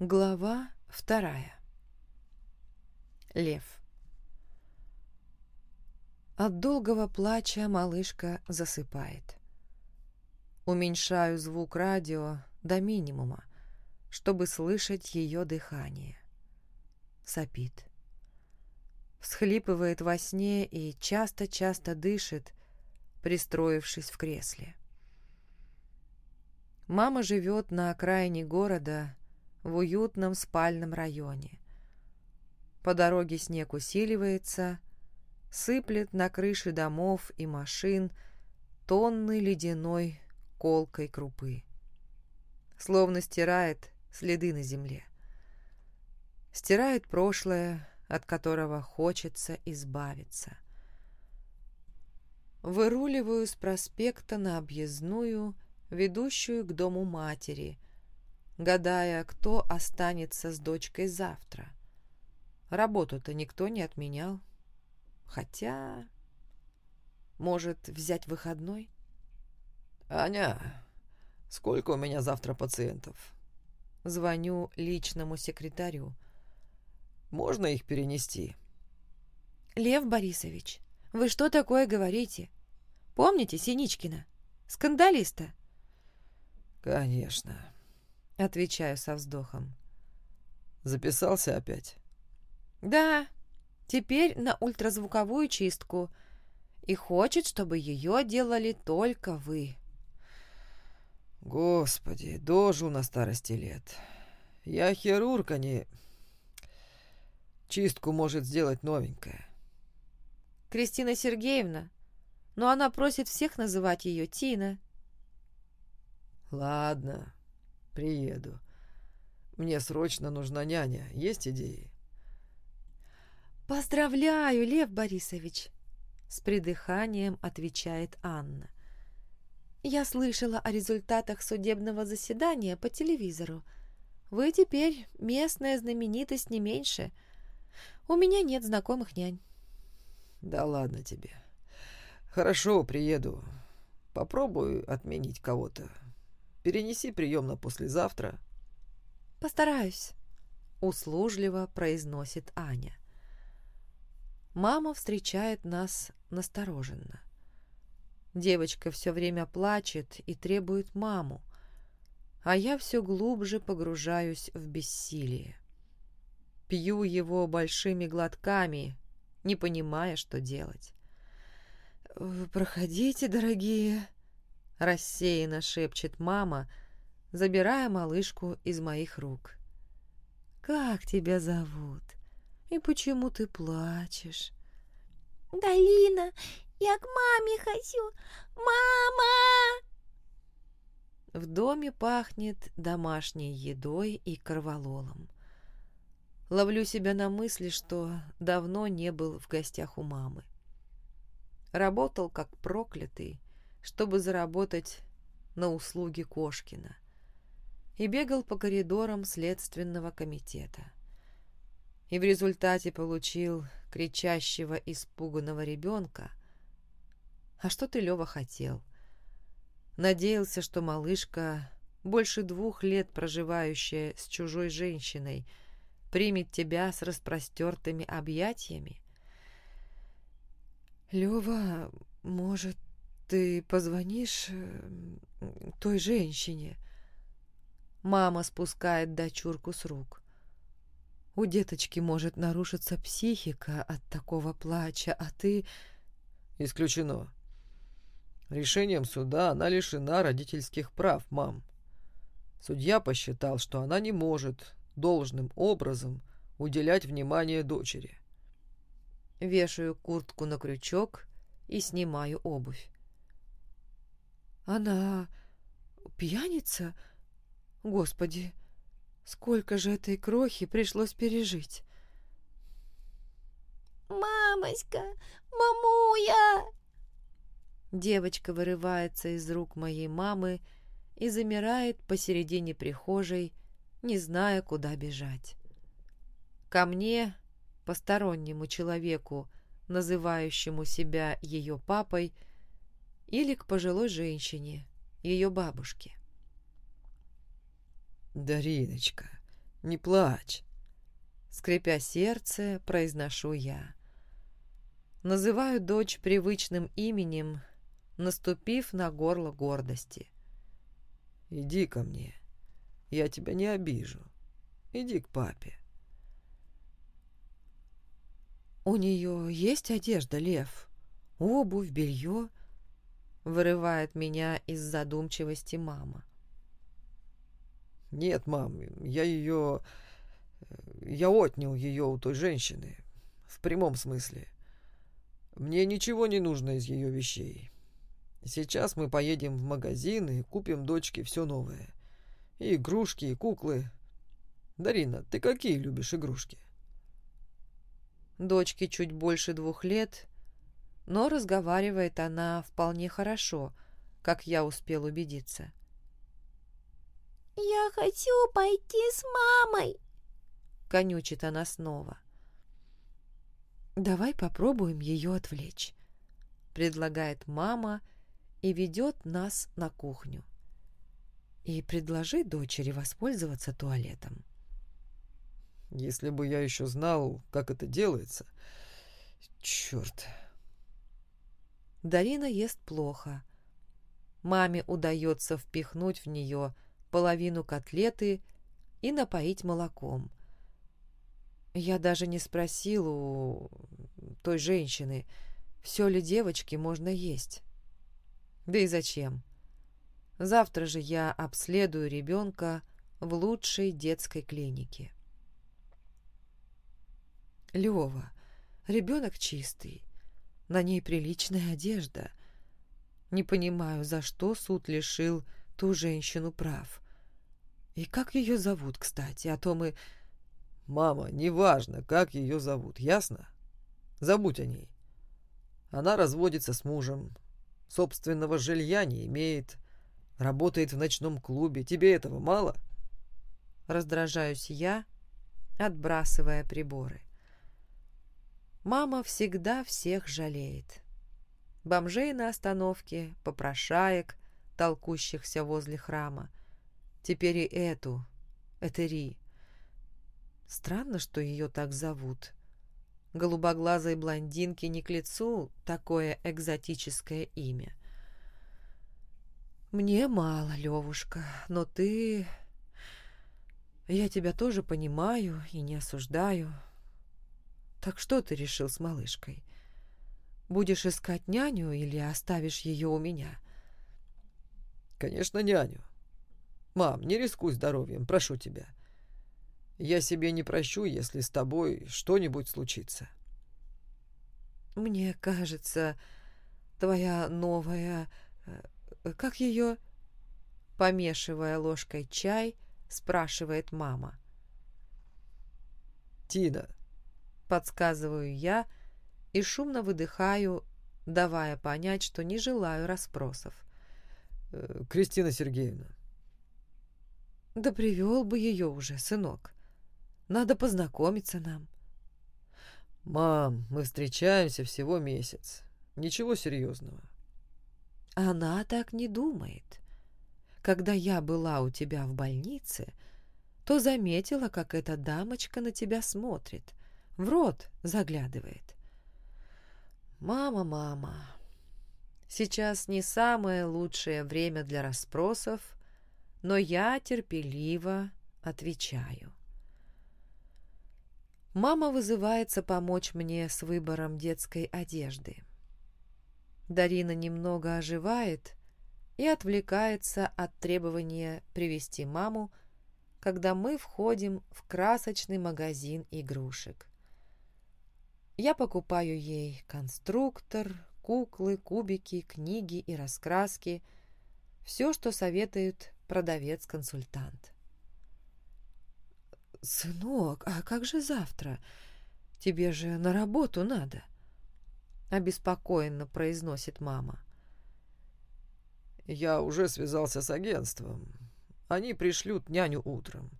Глава вторая. Лев. От долгого плача малышка засыпает. Уменьшаю звук радио до минимума, чтобы слышать ее дыхание. Сопит. Всхлипывает во сне и часто-часто дышит, пристроившись в кресле. Мама живет на окраине города в уютном спальном районе. По дороге снег усиливается, сыплет на крыши домов и машин тонны ледяной колкой крупы. Словно стирает следы на земле. Стирает прошлое, от которого хочется избавиться. Выруливаю с проспекта на объездную, ведущую к дому матери – гадая, кто останется с дочкой завтра. Работу-то никто не отменял. Хотя... Может, взять выходной? «Аня, сколько у меня завтра пациентов?» Звоню личному секретарю. «Можно их перенести?» «Лев Борисович, вы что такое говорите? Помните Синичкина? Скандалиста?» «Конечно. Отвечаю со вздохом. Записался опять? Да, теперь на ультразвуковую чистку. И хочет, чтобы ее делали только вы. Господи, дожил на старости лет. Я хирург, а не... Чистку может сделать новенькая. Кристина Сергеевна, но она просит всех называть ее Тина. Ладно, Приеду. Мне срочно нужна няня. Есть идеи? Поздравляю, Лев Борисович, с придыханием отвечает Анна. Я слышала о результатах судебного заседания по телевизору. Вы теперь местная знаменитость не меньше. У меня нет знакомых нянь. Да ладно тебе. Хорошо, приеду. Попробую отменить кого-то. Перенеси прием на послезавтра. Постараюсь, услужливо произносит Аня. Мама встречает нас настороженно. Девочка все время плачет и требует маму, а я все глубже погружаюсь в бессилие. Пью его большими глотками, не понимая, что делать. «Проходите, дорогие», рассеянно шепчет мама, забирая малышку из моих рук. «Как тебя зовут? И почему ты плачешь?» «Далина, я к маме хочу! Мама!» В доме пахнет домашней едой и корвалолом. Ловлю себя на мысли, что давно не был в гостях у мамы. Работал как проклятый, чтобы заработать на услуги Кошкина и бегал по коридорам Следственного комитета. И в результате получил кричащего испуганного ребенка. А что ты, Лева, хотел? Надеялся, что малышка, больше двух лет проживающая с чужой женщиной, примет тебя с распростертыми объятиями? Лева, может, ты позвонишь э, той женщине?» Мама спускает дочурку с рук. У деточки может нарушиться психика от такого плача, а ты... Исключено. Решением суда она лишена родительских прав, мам. Судья посчитал, что она не может должным образом уделять внимание дочери. Вешаю куртку на крючок и снимаю обувь. Она пьяница? Господи, сколько же этой крохи пришлось пережить. «Мамочка! Мамуя!» Девочка вырывается из рук моей мамы и замирает посередине прихожей, не зная, куда бежать. Ко мне, постороннему человеку, называющему себя ее папой, — или к пожилой женщине, ее бабушке. «Дариночка, Не плачь. Скрипя сердце, произношу я. Называю дочь привычным именем, наступив на горло гордости. Иди ко мне. Я тебя не обижу. Иди к папе. У нее есть одежда, Лев? Обувь, белье? Вырывает меня из задумчивости мама. Нет, мам, я ее... Я отнял ее у той женщины. В прямом смысле. Мне ничего не нужно из ее вещей. Сейчас мы поедем в магазин и купим дочке все новое. И игрушки, и куклы. Дарина, ты какие любишь игрушки? Дочке чуть больше двух лет, но разговаривает она вполне хорошо, как я успел убедиться. «Я хочу пойти с мамой!» — конючит она снова. «Давай попробуем ее отвлечь», — предлагает мама и ведет нас на кухню. «И предложи дочери воспользоваться туалетом». Если бы я еще знал, как это делается... Черт. Дарина ест плохо. Маме удается впихнуть в нее половину котлеты и напоить молоком. Я даже не спросил у той женщины, все ли девочке можно есть. Да и зачем? Завтра же я обследую ребенка в лучшей детской клинике. Лева, ребенок чистый, на ней приличная одежда. Не понимаю, за что суд лишил ту женщину прав. И как ее зовут, кстати, а то мы... Мама, неважно, как ее зовут, ясно? Забудь о ней. Она разводится с мужем, собственного жилья не имеет, работает в ночном клубе. Тебе этого мало? Раздражаюсь я, отбрасывая приборы. Мама всегда всех жалеет. Бомжей на остановке, попрошаек, толкущихся возле храма. Теперь и эту, Этери. Странно, что ее так зовут. Голубоглазой блондинке не к лицу такое экзотическое имя. Мне мало, Левушка, но ты... Я тебя тоже понимаю и не осуждаю. Так что ты решил с малышкой? Будешь искать няню или оставишь ее у меня? Конечно, няню. Мам, не рискуй здоровьем, прошу тебя. Я себе не прощу, если с тобой что-нибудь случится. Мне кажется, твоя новая... Э, как ее... Помешивая ложкой чай, спрашивает мама. Тина, Подсказываю я и шумно выдыхаю, давая понять, что не желаю расспросов. Э, Кристина Сергеевна. Да привел бы ее уже, сынок. Надо познакомиться нам. Мам, мы встречаемся всего месяц. Ничего серьезного. Она так не думает. Когда я была у тебя в больнице, то заметила, как эта дамочка на тебя смотрит в рот заглядывает. «Мама, мама, сейчас не самое лучшее время для расспросов, но я терпеливо отвечаю». Мама вызывается помочь мне с выбором детской одежды. Дарина немного оживает и отвлекается от требования привести маму, когда мы входим в красочный магазин игрушек. Я покупаю ей конструктор, куклы, кубики, книги и раскраски. Все, что советует продавец-консультант. «Сынок, а как же завтра? Тебе же на работу надо!» Обеспокоенно произносит мама. «Я уже связался с агентством. Они пришлют няню утром.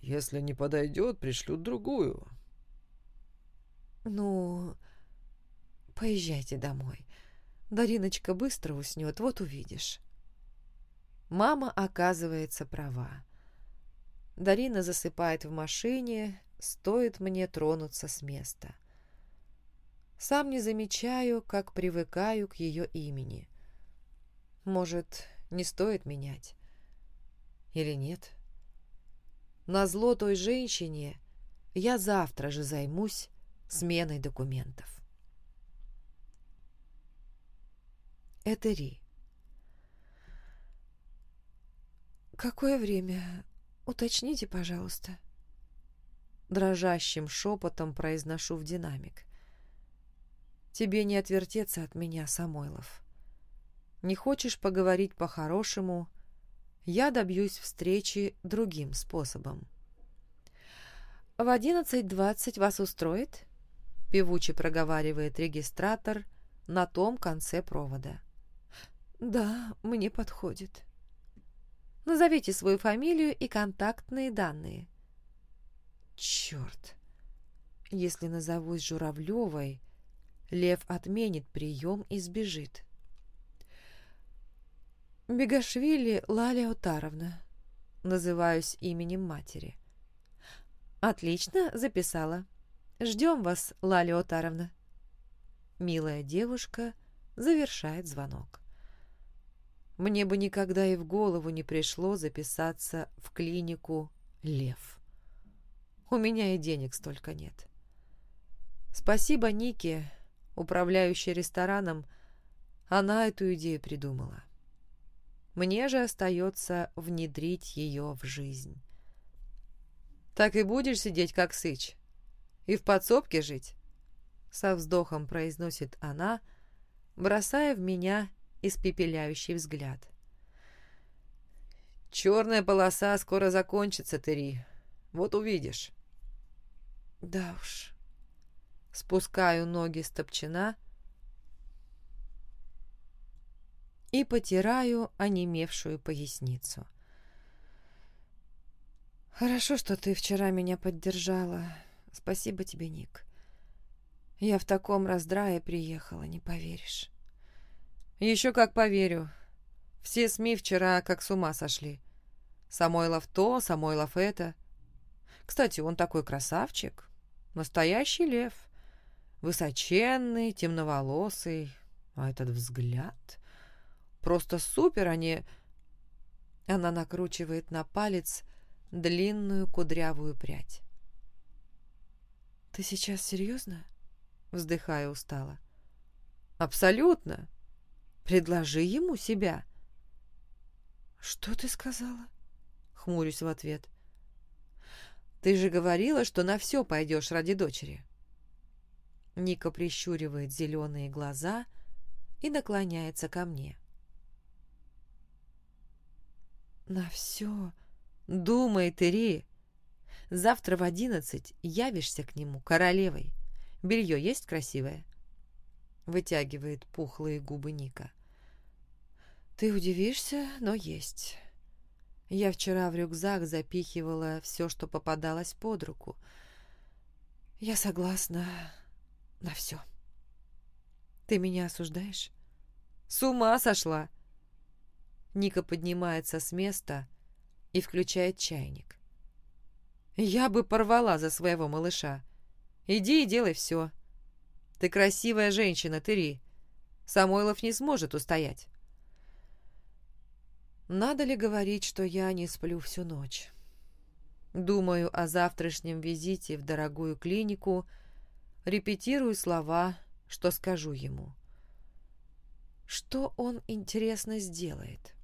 Если не подойдет, пришлют другую. «Ну, поезжайте домой. Дариночка быстро уснет, вот увидишь». Мама оказывается права. Дарина засыпает в машине, стоит мне тронуться с места. Сам не замечаю, как привыкаю к ее имени. Может, не стоит менять? Или нет? На зло той женщине я завтра же займусь сменой документов. Это Ри. «Какое время? Уточните, пожалуйста». Дрожащим шепотом произношу в динамик. «Тебе не отвертеться от меня, Самойлов. Не хочешь поговорить по-хорошему, я добьюсь встречи другим способом». «В одиннадцать двадцать вас устроит?» — певуче проговаривает регистратор на том конце провода. «Да, мне подходит». «Назовите свою фамилию и контактные данные». «Черт! Если назовусь Журавлевой, Лев отменит прием и сбежит». «Бегашвили Лаля Утаровна», называюсь именем матери. «Отлично, записала. Ждем вас, Лаля Отаровна». Милая девушка завершает звонок. Мне бы никогда и в голову не пришло записаться в клинику «Лев». У меня и денег столько нет. Спасибо Нике, управляющей рестораном, она эту идею придумала. Мне же остается внедрить ее в жизнь. «Так и будешь сидеть, как сыч? И в подсобке жить?» Со вздохом произносит она, бросая в меня испепеляющий взгляд. «Черная полоса скоро закончится, Тери. Вот увидишь». «Да уж». Спускаю ноги с топчина и потираю онемевшую поясницу. «Хорошо, что ты вчера меня поддержала. Спасибо тебе, Ник. Я в таком раздрае приехала, не поверишь». Еще как поверю. Все СМИ вчера как с ума сошли. Самойлов то, Самойлов это. Кстати, он такой красавчик. Настоящий лев. Высоченный, темноволосый. А этот взгляд... Просто супер, а не... Она накручивает на палец длинную кудрявую прядь. «Ты сейчас серьезно?» Вздыхая устало. «Абсолютно. Предложи ему себя. Что ты сказала? Хмурюсь в ответ. Ты же говорила, что на все пойдешь ради дочери. Ника прищуривает зеленые глаза и наклоняется ко мне. На все. Думай, Тери. Завтра в одиннадцать явишься к нему королевой. Белье есть красивое? Вытягивает пухлые губы Ника. Ты удивишься, но есть. Я вчера в рюкзак запихивала все, что попадалось под руку. Я согласна на все. Ты меня осуждаешь? С ума сошла! Ника поднимается с места и включает чайник. Я бы порвала за своего малыша. Иди и делай все. Ты красивая женщина, Тыри. Самойлов не сможет устоять. Надо ли говорить, что я не сплю всю ночь? Думаю о завтрашнем визите в дорогую клинику, репетирую слова, что скажу ему. Что он, интересно, сделает?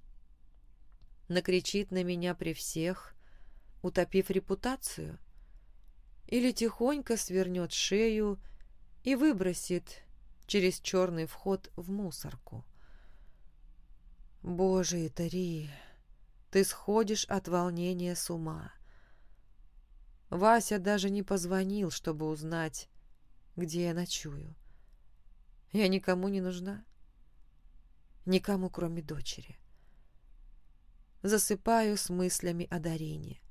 Накричит на меня при всех, утопив репутацию? Или тихонько свернет шею и выбросит через черный вход в мусорку? Боже, Итари, ты сходишь от волнения с ума. Вася даже не позвонил, чтобы узнать, где я ночую. Я никому не нужна. Никому, кроме дочери. Засыпаю с мыслями о Дарине.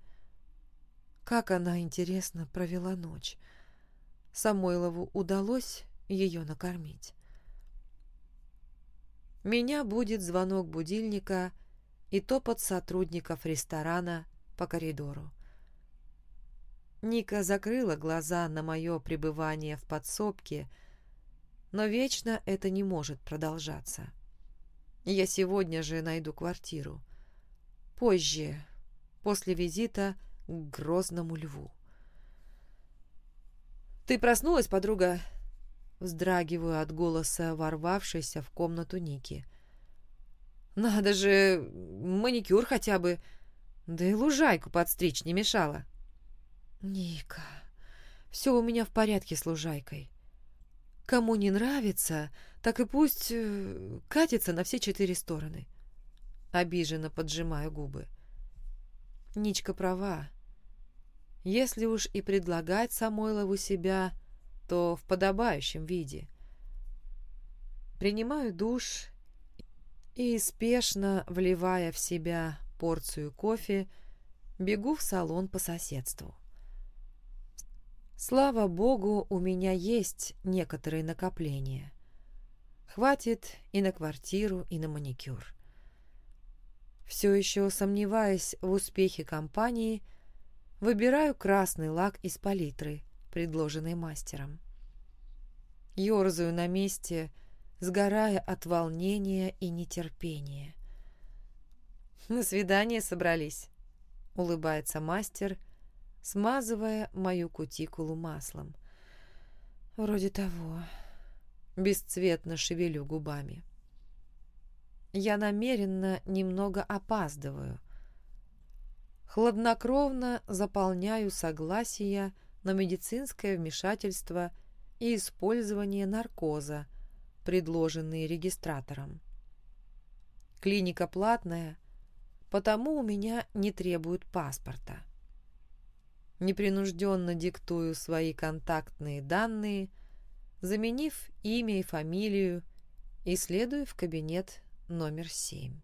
Как она, интересно, провела ночь. Самойлову удалось ее накормить. Меня будет звонок будильника и топот сотрудников ресторана по коридору. Ника закрыла глаза на мое пребывание в подсобке, но вечно это не может продолжаться. Я сегодня же найду квартиру. Позже, после визита к грозному льву. «Ты проснулась, подруга?» Вздрагиваю от голоса, ворвавшейся в комнату Ники. «Надо же, маникюр хотя бы, да и лужайку подстричь не мешало». «Ника, все у меня в порядке с лужайкой. Кому не нравится, так и пусть э, катится на все четыре стороны». Обиженно поджимаю губы. Ничка права. Если уж и предлагать Самойлову себя, то в подобающем виде. Принимаю душ и, спешно вливая в себя порцию кофе, бегу в салон по соседству. Слава богу, у меня есть некоторые накопления. Хватит и на квартиру, и на маникюр. Все еще сомневаясь в успехе компании, выбираю красный лак из палитры, предложенный мастером. Ёрзаю на месте, сгорая от волнения и нетерпения. «На свидание собрались», — улыбается мастер — смазывая мою кутикулу маслом. Вроде того. Бесцветно шевелю губами. Я намеренно немного опаздываю. Хладнокровно заполняю согласие на медицинское вмешательство и использование наркоза, предложенные регистратором. Клиника платная, потому у меня не требуют паспорта непринужденно диктую свои контактные данные, заменив имя и фамилию, и следую в кабинет номер семь.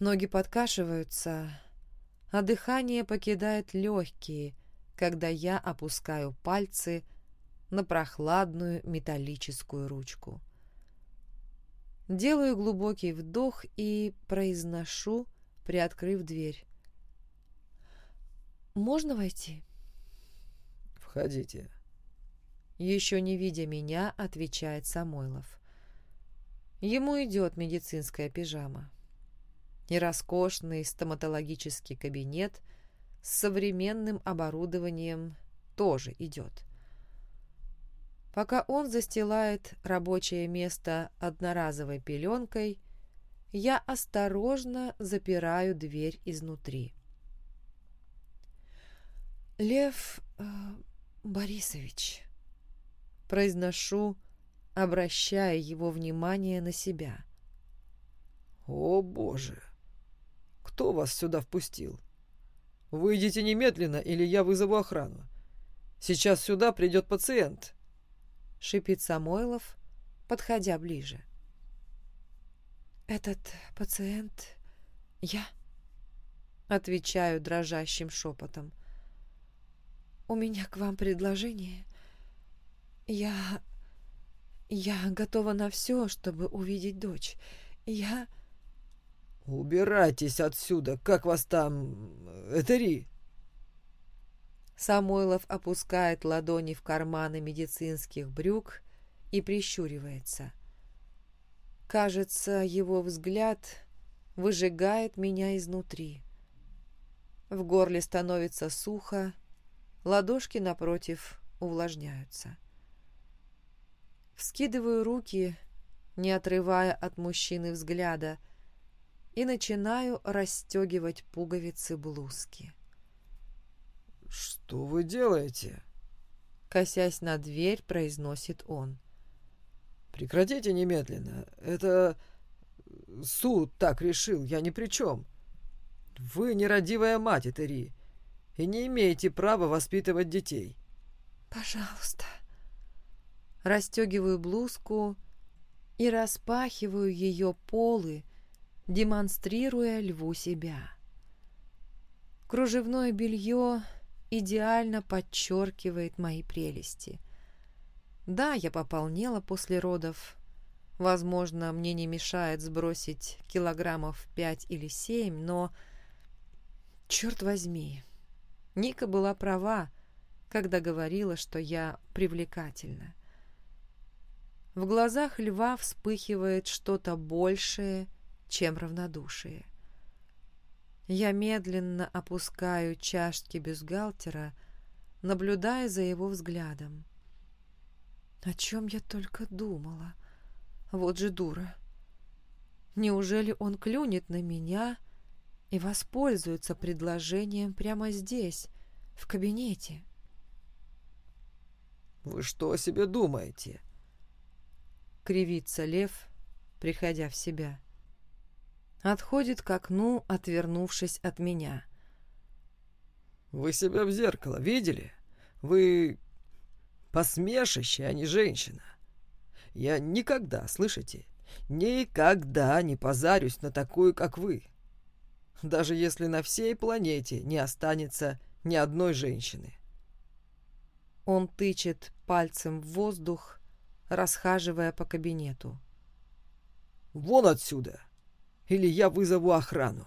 Ноги подкашиваются, а дыхание покидает легкие, когда я опускаю пальцы на прохладную металлическую ручку. Делаю глубокий вдох и произношу, приоткрыв дверь. «Можно войти?» «Входите». Еще не видя меня, отвечает Самойлов. Ему идет медицинская пижама. И роскошный стоматологический кабинет с современным оборудованием тоже идет. Пока он застилает рабочее место одноразовой пеленкой, я осторожно запираю дверь изнутри. Лев э, Борисович, произношу, обращая его внимание на себя. О, Боже! Кто вас сюда впустил? Выйдите немедленно, или я вызову охрану. Сейчас сюда придет пациент. Шипит Самойлов, подходя ближе. Этот пациент я, отвечаю дрожащим шепотом. «У меня к вам предложение. Я... я готова на все, чтобы увидеть дочь. Я...» «Убирайтесь отсюда! Как вас там... Этери?» Самойлов опускает ладони в карманы медицинских брюк и прищуривается. Кажется, его взгляд выжигает меня изнутри. В горле становится сухо, Ладошки, напротив, увлажняются. Вскидываю руки, не отрывая от мужчины взгляда, и начинаю расстегивать пуговицы блузки. «Что вы делаете?» Косясь на дверь, произносит он. «Прекратите немедленно. Это суд так решил, я ни при чем. Вы нерадивая мать, Этери и не имеете права воспитывать детей. Пожалуйста. Растегиваю блузку и распахиваю ее полы, демонстрируя льву себя. Кружевное белье идеально подчеркивает мои прелести. Да, я пополнела после родов. Возможно, мне не мешает сбросить килограммов пять или семь, но... Черт возьми, Ника была права, когда говорила, что я привлекательна. В глазах льва вспыхивает что-то большее, чем равнодушие. Я медленно опускаю чашки бюстгальтера, наблюдая за его взглядом. О чем я только думала? Вот же дура. Неужели он клюнет на меня и воспользуется предложением прямо здесь, в кабинете? «Вы что о себе думаете?» Кривится лев, приходя в себя. Отходит к окну, отвернувшись от меня. «Вы себя в зеркало видели? Вы посмешище, а не женщина. Я никогда, слышите, никогда не позарюсь на такую, как вы. Даже если на всей планете не останется ни одной женщины. Он тычет пальцем в воздух, расхаживая по кабинету. «Вон отсюда! Или я вызову охрану!»